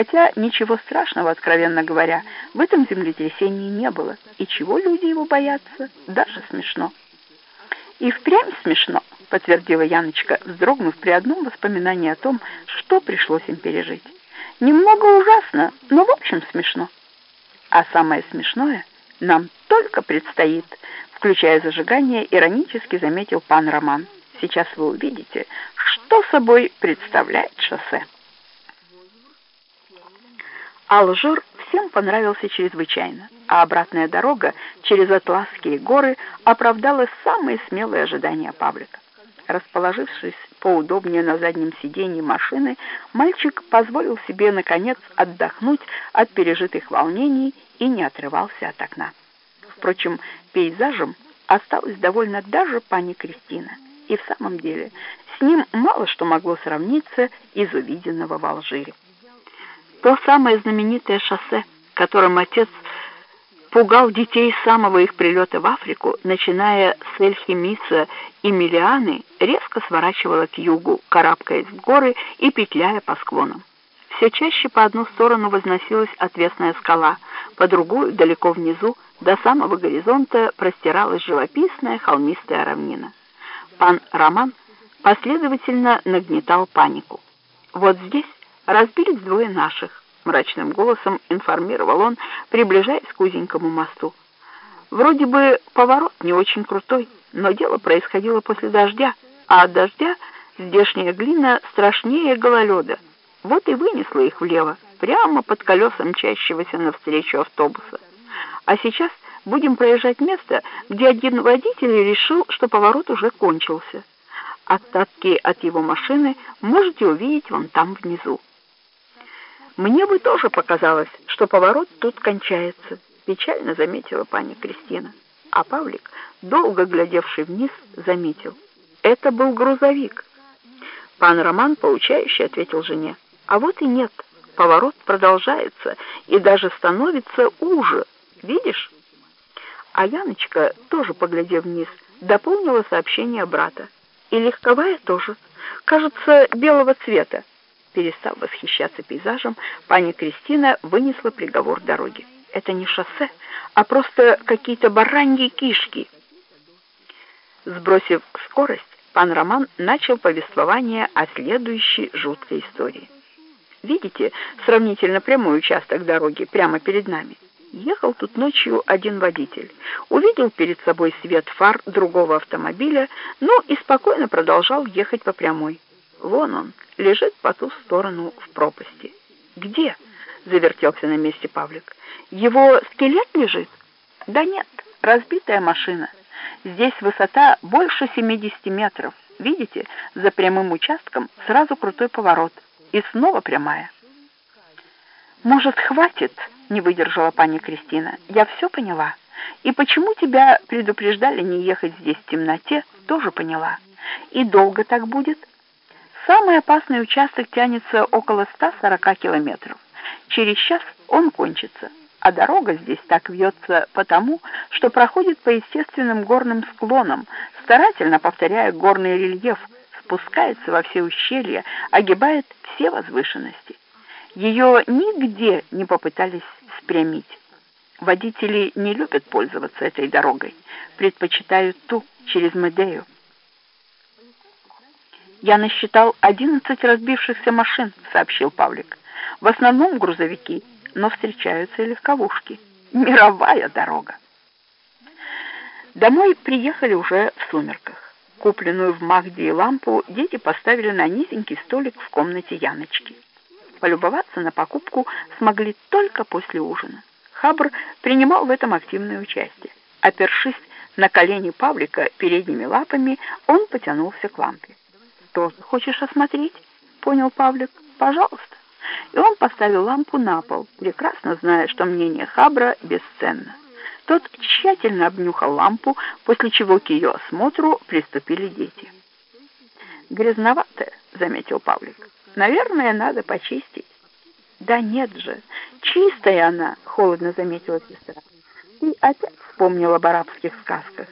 Хотя ничего страшного, откровенно говоря, в этом землетрясении не было. И чего люди его боятся? Даже смешно. И впрямь смешно, подтвердила Яночка, вздрогнув при одном воспоминании о том, что пришлось им пережить. Немного ужасно, но в общем смешно. А самое смешное нам только предстоит, включая зажигание, иронически заметил пан Роман. Сейчас вы увидите, что собой представляет шоссе. Алжир всем понравился чрезвычайно, а обратная дорога через Атласские горы оправдала самые смелые ожидания Павлика. Расположившись поудобнее на заднем сиденье машины, мальчик позволил себе, наконец, отдохнуть от пережитых волнений и не отрывался от окна. Впрочем, пейзажем осталась довольно даже пани Кристина. И в самом деле, с ним мало что могло сравниться из увиденного в Алжире. То самое знаменитое шоссе, которым отец пугал детей с самого их прилета в Африку, начиная с Эльхимиса и Миллианы, резко сворачивало к югу, карабкаясь в горы и петляя по склонам. Все чаще по одну сторону возносилась отвесная скала, по другую, далеко внизу, до самого горизонта простиралась живописная холмистая равнина. Пан Роман последовательно нагнетал панику. Вот здесь разбились двое наших, мрачным голосом информировал он, приближаясь к узенькому мосту. Вроде бы поворот не очень крутой, но дело происходило после дождя, а от дождя здешняя глина страшнее гололеда. Вот и вынесла их влево, прямо под колеса мчащегося навстречу автобуса. А сейчас будем проезжать место, где один водитель решил, что поворот уже кончился. Остатки от его машины можете увидеть вон там внизу. Мне бы тоже показалось, что поворот тут кончается, печально заметила пани Кристина. А Павлик, долго глядевший вниз, заметил. Это был грузовик. Пан Роман поучающе ответил жене. А вот и нет. Поворот продолжается и даже становится уже. Видишь? А Яночка, тоже поглядев вниз, дополнила сообщение брата. И легковая тоже. Кажется, белого цвета. Перестав восхищаться пейзажем, пани Кристина вынесла приговор дороги. Это не шоссе, а просто какие-то бараньи кишки. Сбросив скорость, пан Роман начал повествование о следующей жуткой истории. Видите сравнительно прямой участок дороги прямо перед нами? Ехал тут ночью один водитель. Увидел перед собой свет фар другого автомобиля, ну и спокойно продолжал ехать по прямой. Вон он, лежит по ту сторону в пропасти. Где? Завертелся на месте Павлик. Его скелет лежит? Да нет, разбитая машина. Здесь высота больше 70 метров. Видите, за прямым участком сразу крутой поворот. И снова прямая. Может, хватит? Не выдержала пани Кристина. Я все поняла. И почему тебя предупреждали не ехать здесь в темноте, тоже поняла. И долго так будет? Самый опасный участок тянется около 140 километров. Через час он кончится, а дорога здесь так вьется потому, что проходит по естественным горным склонам, старательно повторяя горный рельеф, спускается во все ущелья, огибает все возвышенности. Ее нигде не попытались спрямить. Водители не любят пользоваться этой дорогой, предпочитают ту через Медею. «Я насчитал одиннадцать разбившихся машин», — сообщил Павлик. «В основном грузовики, но встречаются и легковушки. Мировая дорога». Домой приехали уже в сумерках. Купленную в Махде лампу дети поставили на низенький столик в комнате Яночки. Полюбоваться на покупку смогли только после ужина. Хабр принимал в этом активное участие. Опершись на колени Павлика передними лапами, он потянулся к лампе тоже хочешь осмотреть?» — понял Павлик. «Пожалуйста». И он поставил лампу на пол, прекрасно зная, что мнение Хабра бесценно. Тот тщательно обнюхал лампу, после чего к ее осмотру приступили дети. «Грязноватая», — заметил Павлик. «Наверное, надо почистить». «Да нет же, чистая она», — холодно заметила сестра. «Ты опять вспомнила об арабских сказках.